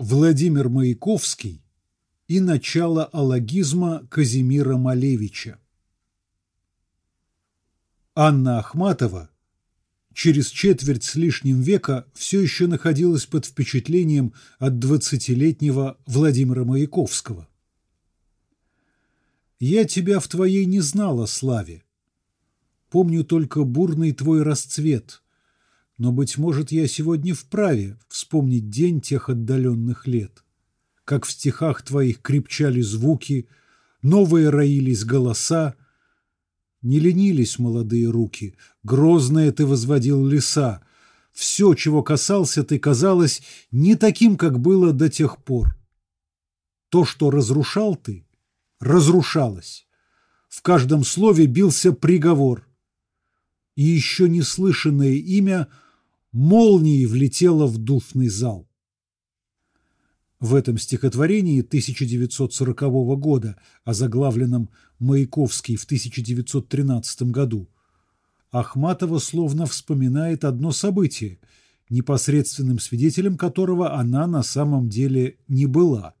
Владимир Маяковский и начало алогизма Казимира Малевича. Анна Ахматова через четверть с лишним века все еще находилась под впечатлением от двадцатилетнего Владимира Маяковского. «Я тебя в твоей не знала, Славе. Помню только бурный твой расцвет, но, быть может, я сегодня вправе вспомнить день тех отдаленных лет. Как в стихах твоих крепчали звуки, новые роились голоса, не ленились молодые руки, грозные ты возводил леса. Все, чего касался ты, казалось не таким, как было до тех пор. То, что разрушал ты, разрушалось. В каждом слове бился приговор. И еще неслышанное имя – молнией влетела в душный зал. В этом стихотворении 1940 года, озаглавленном «Маяковский в 1913 году», Ахматова словно вспоминает одно событие, непосредственным свидетелем которого она на самом деле не была.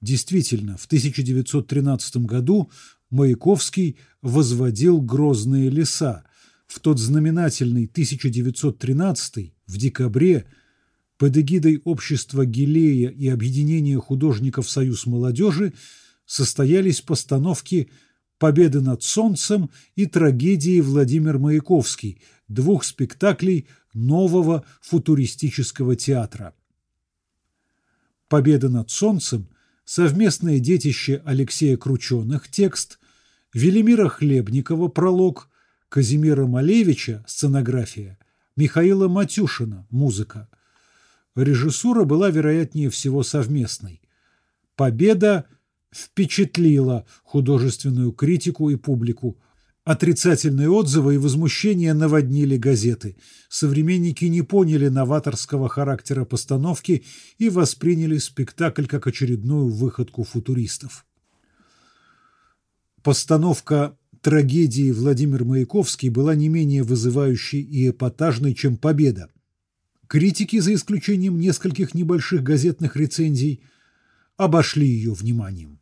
Действительно, в 1913 году Маяковский возводил грозные леса, в тот знаменательный 1913 в декабре под эгидой общества Гилея и объединения художников «Союз молодежи» состоялись постановки «Победы над солнцем» и «Трагедии Владимир Маяковский» двух спектаклей нового футуристического театра. «Победа над солнцем» – совместное детище Алексея Крученых, текст, Велимира Хлебникова, пролог – Казимира Малевича – сценография, Михаила Матюшина – музыка. Режиссура была, вероятнее всего, совместной. Победа впечатлила художественную критику и публику. Отрицательные отзывы и возмущения наводнили газеты. Современники не поняли новаторского характера постановки и восприняли спектакль как очередную выходку футуристов. Постановка трагедии Владимир Маяковский была не менее вызывающей и эпатажной, чем «Победа». Критики, за исключением нескольких небольших газетных рецензий, обошли ее вниманием.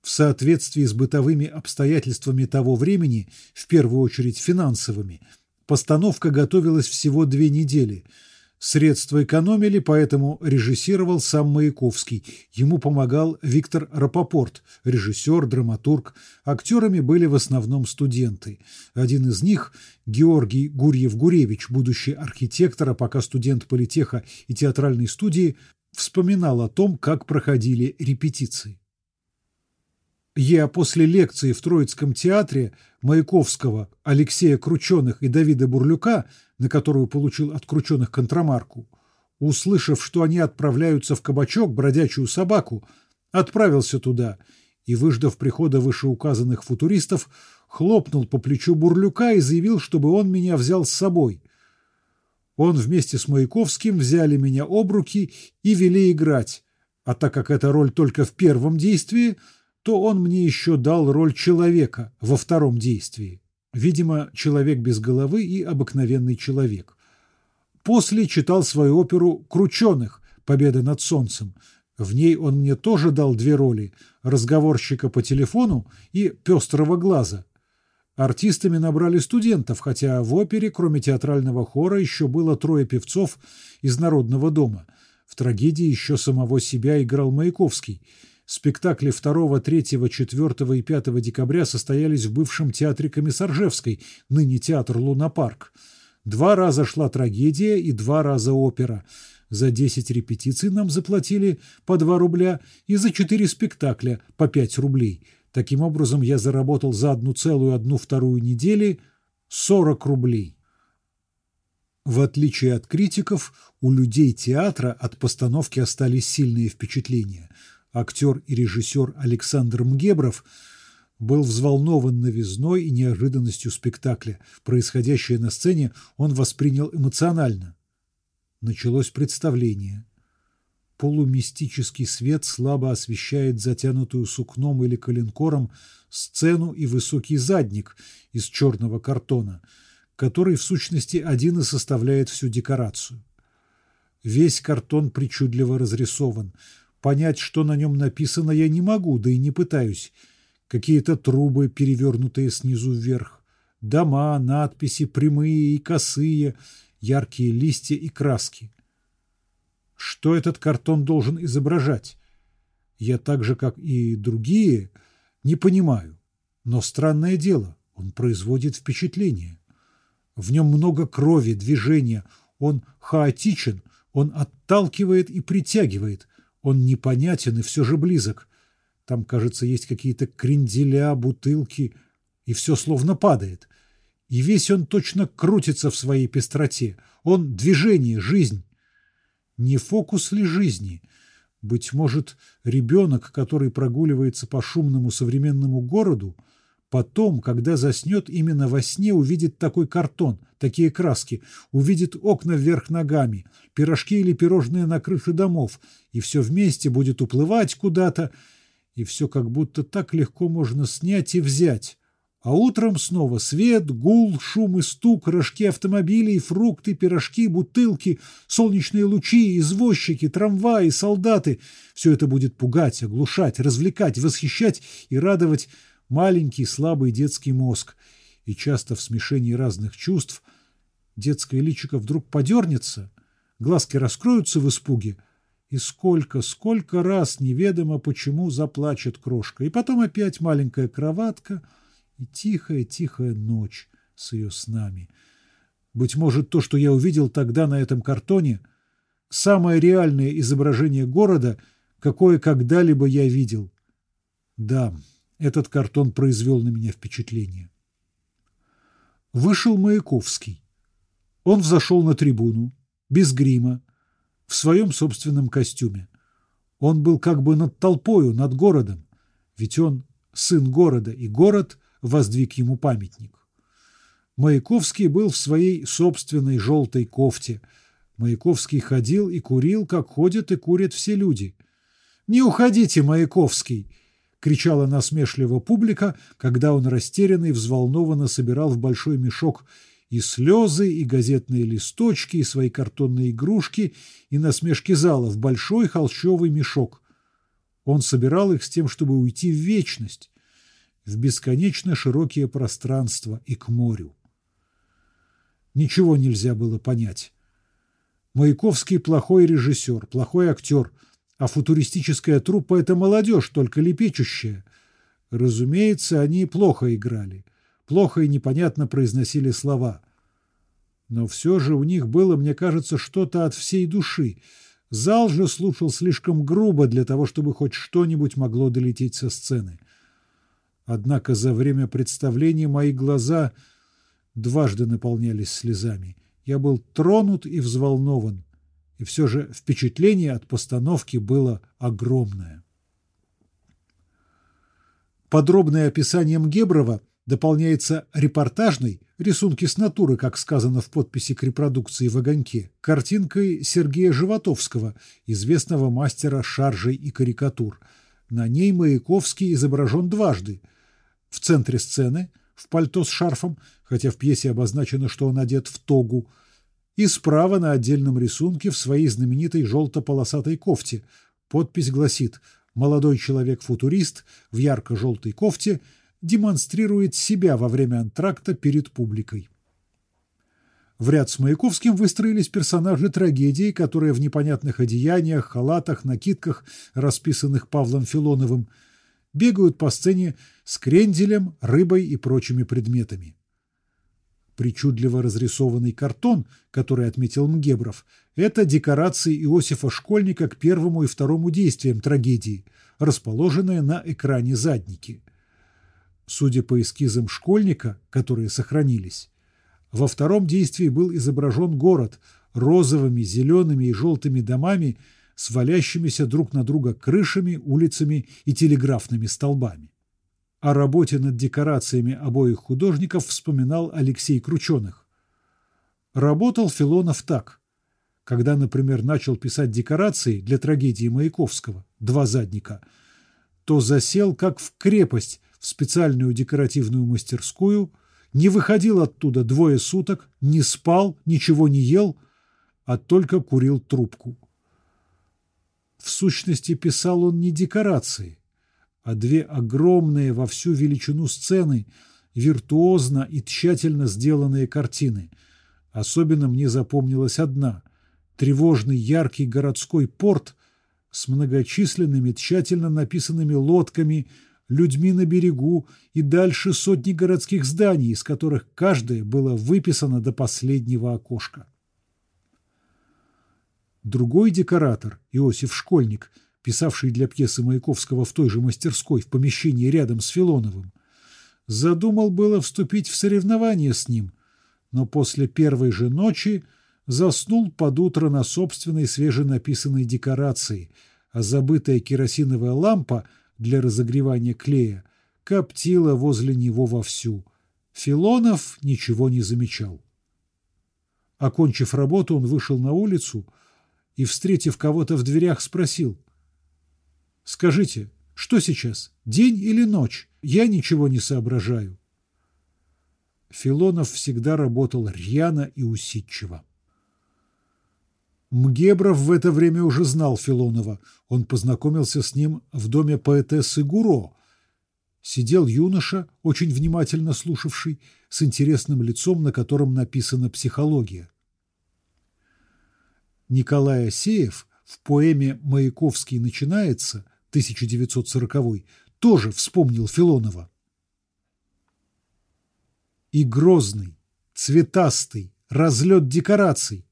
В соответствии с бытовыми обстоятельствами того времени, в первую очередь финансовыми, постановка готовилась всего две недели – Средства экономили, поэтому режиссировал сам Маяковский. Ему помогал Виктор Рапопорт, режиссер, драматург. Актерами были в основном студенты. Один из них, Георгий Гурьев-Гуревич, будущий архитектор, а пока студент политеха и театральной студии, вспоминал о том, как проходили репетиции. Я после лекции в Троицком театре Маяковского, Алексея Крученых и Давида Бурлюка, на которую получил от Крученых контрамарку, услышав, что они отправляются в кабачок бродячую собаку, отправился туда и, выждав прихода вышеуказанных футуристов, хлопнул по плечу Бурлюка и заявил, чтобы он меня взял с собой. Он вместе с Маяковским взяли меня об руки и вели играть, а так как эта роль только в первом действии – то он мне еще дал роль человека во втором действии. Видимо, человек без головы и обыкновенный человек. После читал свою оперу «Крученых. Победа над солнцем». В ней он мне тоже дал две роли – разговорщика по телефону и пестрого глаза. Артистами набрали студентов, хотя в опере, кроме театрального хора, еще было трое певцов из Народного дома. В трагедии еще самого себя играл Маяковский – Спектакли 2, 3, 4 и 5 декабря состоялись в бывшем театре Комиссаржевской, ныне театр «Лунапарк». Два раза шла трагедия и два раза опера. За 10 репетиций нам заплатили по 2 рубля и за 4 спектакля по 5 рублей. Таким образом, я заработал за одну целую одну вторую недели 40 рублей. В отличие от критиков, у людей театра от постановки остались сильные впечатления – актер и режиссер Александр Мгебров был взволнован новизной и неожиданностью спектакля. Происходящее на сцене он воспринял эмоционально. Началось представление. Полумистический свет слабо освещает затянутую сукном или коленкором сцену и высокий задник из черного картона, который в сущности один и составляет всю декорацию. Весь картон причудливо разрисован. Понять, что на нем написано, я не могу, да и не пытаюсь. Какие-то трубы, перевернутые снизу вверх. Дома, надписи, прямые и косые, яркие листья и краски. Что этот картон должен изображать? Я так же, как и другие, не понимаю. Но странное дело, он производит впечатление. В нем много крови, движения, он хаотичен, он отталкивает и притягивает, он непонятен и все же близок. Там, кажется, есть какие-то кренделя, бутылки, и все словно падает. И весь он точно крутится в своей пестроте. Он движение, жизнь. Не фокус ли жизни? Быть может, ребенок, который прогуливается по шумному современному городу, потом, когда заснет, именно во сне увидит такой картон, такие краски, увидит окна вверх ногами, пирожки или пирожные на крыше домов, и все вместе будет уплывать куда-то, и все как будто так легко можно снять и взять. А утром снова свет, гул, шум и стук, рожки автомобилей, фрукты, пирожки, бутылки, солнечные лучи, извозчики, трамваи, солдаты. Все это будет пугать, оглушать, развлекать, восхищать и радовать маленький слабый детский мозг. И часто в смешении разных чувств детское личико вдруг подернется, глазки раскроются в испуге, и сколько, сколько раз неведомо почему заплачет крошка. И потом опять маленькая кроватка — и тихая-тихая ночь с ее снами. Быть может, то, что я увидел тогда на этом картоне, самое реальное изображение города, какое когда-либо я видел. Да, этот картон произвел на меня впечатление. Вышел Маяковский. Он взошел на трибуну, без грима, в своем собственном костюме. Он был как бы над толпою, над городом, ведь он сын города, и город воздвиг ему памятник. Маяковский был в своей собственной желтой кофте. Маяковский ходил и курил, как ходят и курят все люди. «Не уходите, Маяковский!» — кричала насмешливо публика, когда он растерянный взволнованно собирал в большой мешок и слезы, и газетные листочки, и свои картонные игрушки, и насмешки зала в большой холщовый мешок. Он собирал их с тем, чтобы уйти в вечность, в бесконечно широкие пространства и к морю. Ничего нельзя было понять. Маяковский плохой режиссер, плохой актер, а футуристическая труппа – это молодежь, только лепечущая. Разумеется, они плохо играли, плохо и непонятно произносили слова. Но все же у них было, мне кажется, что-то от всей души. Зал же слушал слишком грубо для того, чтобы хоть что-нибудь могло долететь со сцены. Однако за время представления мои глаза дважды наполнялись слезами. Я был тронут и взволнован, и все же впечатление от постановки было огромное. Подробное описанием Геброва дополняется репортажной, рисунки с натуры, как сказано в подписи к репродукции в огоньке, картинкой Сергея Животовского, известного мастера шаржей и карикатур. На ней Маяковский изображен дважды – в центре сцены, в пальто с шарфом, хотя в пьесе обозначено, что он одет в тогу, и справа на отдельном рисунке в своей знаменитой желто-полосатой кофте. Подпись гласит «Молодой человек-футурист в ярко-желтой кофте демонстрирует себя во время антракта перед публикой». В ряд с Маяковским выстроились персонажи трагедии, которые в непонятных одеяниях, халатах, накидках, расписанных Павлом Филоновым, бегают по сцене с кренделем, рыбой и прочими предметами. Причудливо разрисованный картон, который отметил Мгебров, это декорации Иосифа Школьника к первому и второму действиям трагедии, расположенные на экране задники. Судя по эскизам Школьника, которые сохранились, во втором действии был изображен город розовыми, зелеными и желтыми домами с друг на друга крышами, улицами и телеграфными столбами. О работе над декорациями обоих художников вспоминал Алексей Крученых. Работал Филонов так. Когда, например, начал писать декорации для трагедии Маяковского «Два задника», то засел как в крепость в специальную декоративную мастерскую, не выходил оттуда двое суток, не спал, ничего не ел – а только курил трубку. В сущности, писал он не декорации, а две огромные во всю величину сцены, виртуозно и тщательно сделанные картины. Особенно мне запомнилась одна – тревожный яркий городской порт с многочисленными тщательно написанными лодками, людьми на берегу и дальше сотни городских зданий, из которых каждое было выписано до последнего окошка. Другой декоратор, Иосиф Школьник, писавший для пьесы Маяковского в той же мастерской в помещении рядом с Филоновым, задумал было вступить в соревнование с ним, но после первой же ночи заснул под утро на собственной свеженаписанной декорации, а забытая керосиновая лампа для разогревания клея коптила возле него вовсю. Филонов ничего не замечал. Окончив работу, он вышел на улицу и, встретив кого-то в дверях, спросил. «Скажите, что сейчас, день или ночь? Я ничего не соображаю». Филонов всегда работал рьяно и усидчиво. Мгебров в это время уже знал Филонова. Он познакомился с ним в доме поэтессы Гуро. Сидел юноша, очень внимательно слушавший, с интересным лицом, на котором написана «Психология». Николай Асеев в поэме «Маяковский начинается» 1940 тоже вспомнил Филонова. И грозный, цветастый, разлет декораций,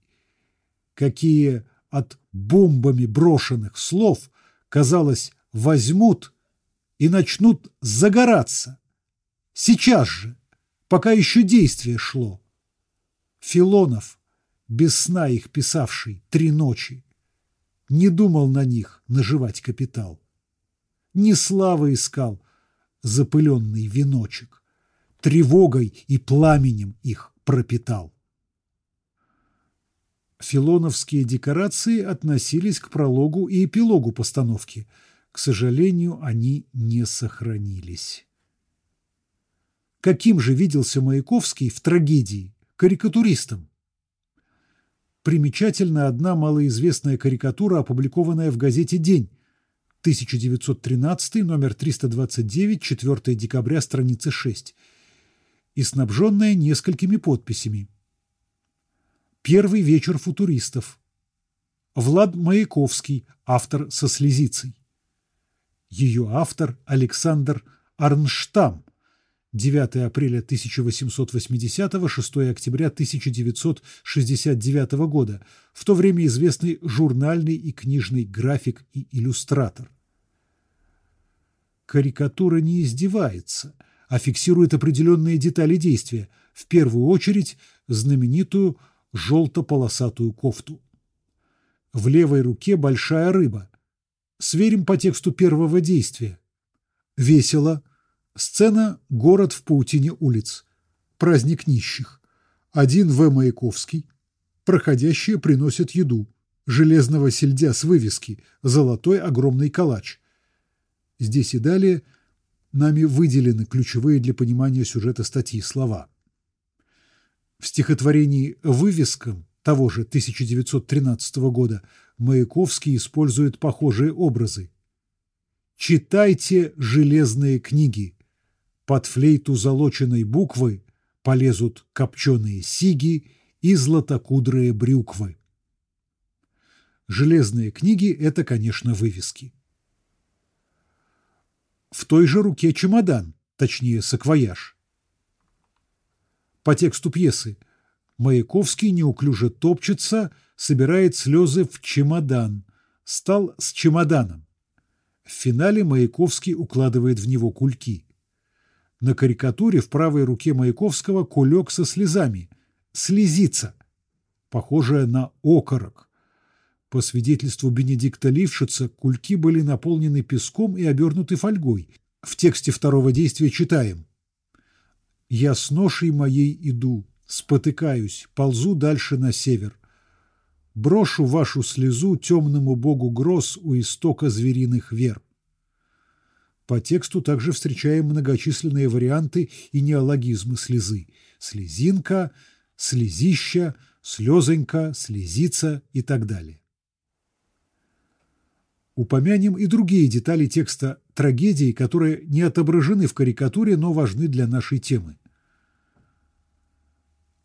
какие от бомбами брошенных слов, казалось, возьмут и начнут загораться. Сейчас же, пока еще действие шло. Филонов без сна их писавший три ночи, не думал на них наживать капитал. Не славы искал запыленный веночек, тревогой и пламенем их пропитал. Филоновские декорации относились к прологу и эпилогу постановки. К сожалению, они не сохранились. Каким же виделся Маяковский в трагедии? Карикатуристом. Примечательна одна малоизвестная карикатура, опубликованная в газете «День», 1913, номер 329, 4 декабря, страница 6, и снабженная несколькими подписями. Первый вечер футуристов. Влад Маяковский, автор со слезицей. Ее автор Александр Арнштам, 9 апреля 1880, 6 октября 1969 года, в то время известный журнальный и книжный график и иллюстратор. Карикатура не издевается, а фиксирует определенные детали действия, в первую очередь знаменитую желто-полосатую кофту. В левой руке большая рыба. Сверим по тексту первого действия. Весело – Сцена «Город в паутине улиц». Праздник нищих. Один В. Маяковский. Проходящие приносят еду. Железного сельдя с вывески. Золотой огромный калач. Здесь и далее нами выделены ключевые для понимания сюжета статьи слова. В стихотворении «Вывескам» того же 1913 года Маяковский использует похожие образы. «Читайте железные книги, под флейту залоченной буквы полезут копченые сиги и златокудрые брюквы. Железные книги – это, конечно, вывески. В той же руке чемодан, точнее, саквояж. По тексту пьесы Маяковский неуклюже топчется, собирает слезы в чемодан, стал с чемоданом. В финале Маяковский укладывает в него кульки. На карикатуре в правой руке Маяковского кулек со слезами. Слезица, похожая на окорок. По свидетельству Бенедикта Лившица, кульки были наполнены песком и обернуты фольгой. В тексте второго действия читаем. «Я с ношей моей иду, спотыкаюсь, ползу дальше на север. Брошу вашу слезу темному богу гроз у истока звериных вер. По тексту также встречаем многочисленные варианты и неологизмы слезы. Слезинка, слезища, слезонька, слезица и так далее. Упомянем и другие детали текста трагедии, которые не отображены в карикатуре, но важны для нашей темы.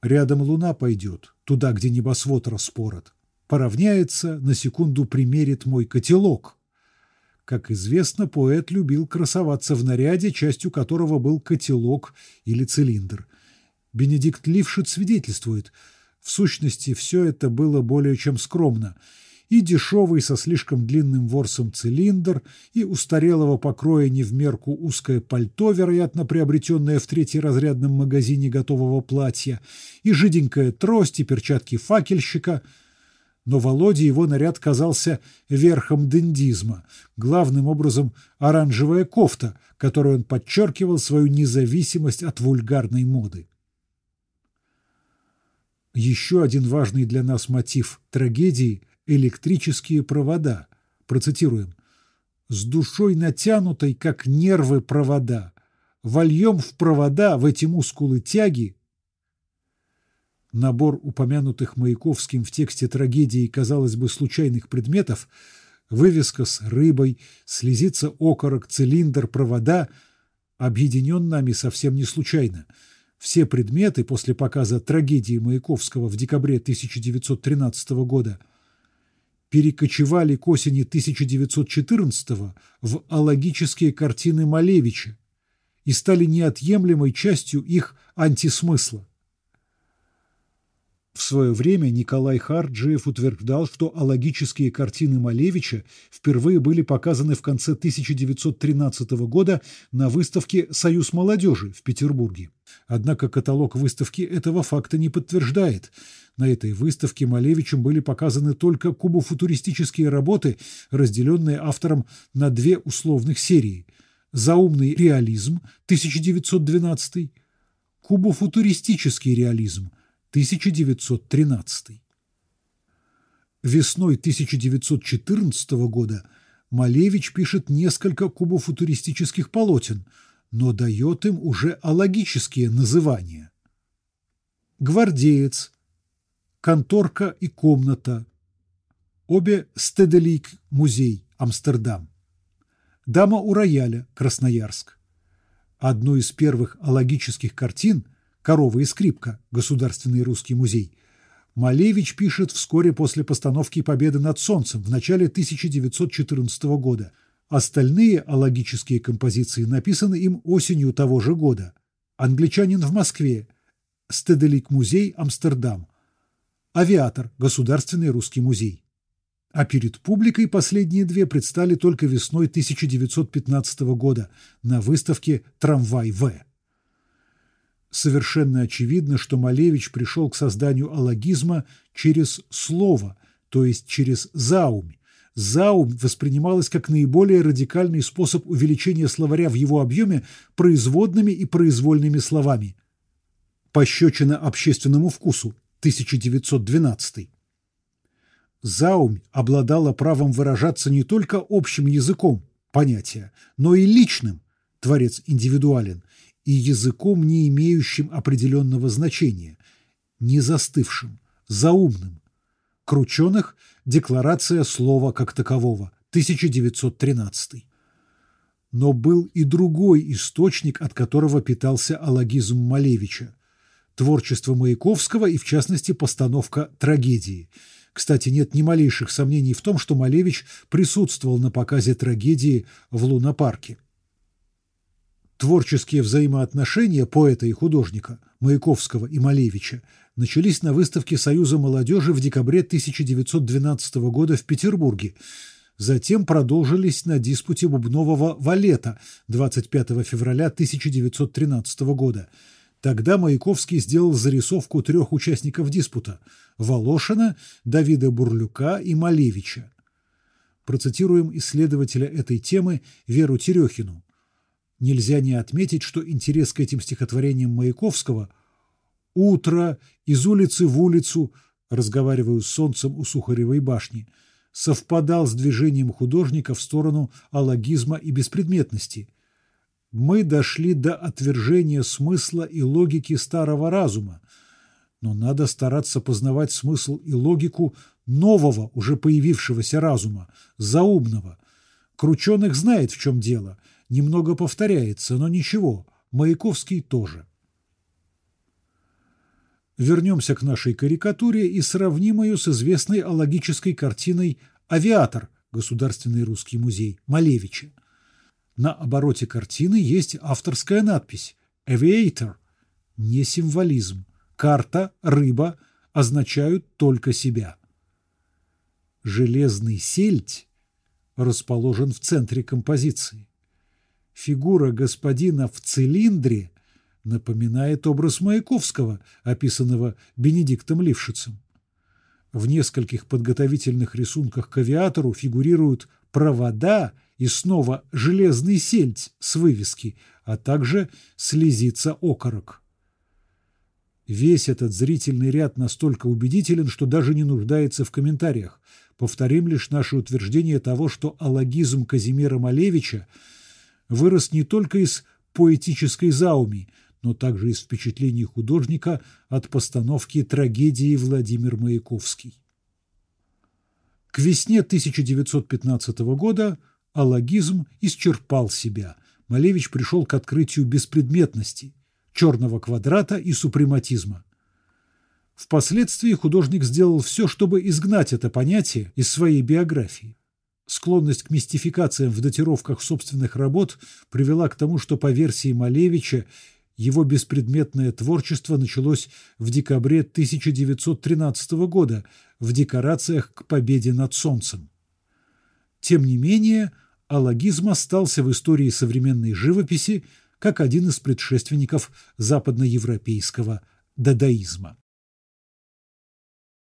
Рядом луна пойдет, туда, где небосвод распорот. Поравняется, на секунду примерит мой котелок. Как известно, поэт любил красоваться в наряде, частью которого был котелок или цилиндр. Бенедикт Лившиц свидетельствует, в сущности, все это было более чем скромно – и дешевый со слишком длинным ворсом цилиндр, и устарелого покроя не в мерку узкое пальто, вероятно, приобретенное в третьеразрядном магазине готового платья, и жиденькая трость, и перчатки факельщика. Но Володе его наряд казался верхом дендизма, главным образом оранжевая кофта, которой он подчеркивал свою независимость от вульгарной моды. Еще один важный для нас мотив трагедии – электрические провода. Процитируем. «С душой натянутой, как нервы провода, вольем в провода, в эти мускулы тяги». Набор упомянутых Маяковским в тексте трагедии, казалось бы, случайных предметов – вывеска с рыбой, слезица окорок, цилиндр, провода – объединен нами совсем не случайно. Все предметы после показа трагедии Маяковского в декабре 1913 года – перекочевали к осени 1914 в алогические картины Малевича и стали неотъемлемой частью их антисмысла. В свое время Николай Харджиев утверждал, что алогические картины Малевича впервые были показаны в конце 1913 года на выставке «Союз молодежи» в Петербурге. Однако каталог выставки этого факта не подтверждает. На этой выставке Малевичем были показаны только кубофутуристические работы, разделенные автором на две условных серии «Заумный реализм» 1912, «Кубофутуристический реализм» 1913. Весной 1914 года Малевич пишет несколько кубофутуристических полотен, но дает им уже алогические называния. «Гвардеец», «Конторка и комната», обе «Стеделик» музей, Амстердам, «Дама у рояля», Красноярск. Одну из первых алогических картин «Корова и скрипка. Государственный русский музей». Малевич пишет вскоре после постановки «Победы над солнцем» в начале 1914 года. Остальные алогические композиции написаны им осенью того же года. «Англичанин в Москве», «Стеделик-музей. Амстердам», «Авиатор. Государственный русский музей». А перед публикой последние две предстали только весной 1915 года на выставке «Трамвай-В». Совершенно очевидно, что Малевич пришел к созданию алогизма через слово, то есть через заумь. Заумь воспринималась как наиболее радикальный способ увеличения словаря в его объеме производными и произвольными словами. Пощечина общественному вкусу, 1912. Заумь обладала правом выражаться не только общим языком понятия, но и личным, творец индивидуален, и языком, не имеющим определенного значения, не застывшим, заумным. Крученых – декларация слова как такового, 1913. Но был и другой источник, от которого питался алогизм Малевича – творчество Маяковского и, в частности, постановка трагедии. Кстати, нет ни малейших сомнений в том, что Малевич присутствовал на показе трагедии в Лунопарке. Творческие взаимоотношения поэта и художника Маяковского и Малевича начались на выставке Союза молодежи в декабре 1912 года в Петербурге. Затем продолжились на диспуте Бубнового «Валета» 25 февраля 1913 года. Тогда Маяковский сделал зарисовку трех участников диспута – Волошина, Давида Бурлюка и Малевича. Процитируем исследователя этой темы Веру Терехину. Нельзя не отметить, что интерес к этим стихотворениям Маяковского «Утро, из улицы в улицу», разговариваю с солнцем у Сухаревой башни, совпадал с движением художника в сторону алогизма и беспредметности. Мы дошли до отвержения смысла и логики старого разума. но надо стараться познавать смысл и логику нового, уже появившегося разума, заумного. Крученых знает, в чем дело, немного повторяется, но ничего, Маяковский тоже. Вернемся к нашей карикатуре и сравним ее с известной алогической картиной «Авиатор» Государственный русский музей Малевича. На обороте картины есть авторская надпись «Aviator» – не символизм. Карта, рыба означают только себя. Железный сельдь расположен в центре композиции. Фигура господина в цилиндре напоминает образ Маяковского, описанного Бенедиктом Лившицем. В нескольких подготовительных рисунках к авиатору фигурируют провода и снова железный сельдь с вывески, а также слезится окорок. Весь этот зрительный ряд настолько убедителен, что даже не нуждается в комментариях. Повторим лишь наше утверждение того, что алогизм Казимира Малевича вырос не только из поэтической зауми, но также из впечатлений художника от постановки трагедии Владимир Маяковский. К весне 1915 года алогизм исчерпал себя. Малевич пришел к открытию беспредметности, черного квадрата и супрематизма. Впоследствии художник сделал все, чтобы изгнать это понятие из своей биографии. Склонность к мистификациям в датировках собственных работ привела к тому, что по версии Малевича его беспредметное творчество началось в декабре 1913 года в декорациях к победе над Солнцем. Тем не менее, алогизм остался в истории современной живописи как один из предшественников западноевропейского дадаизма.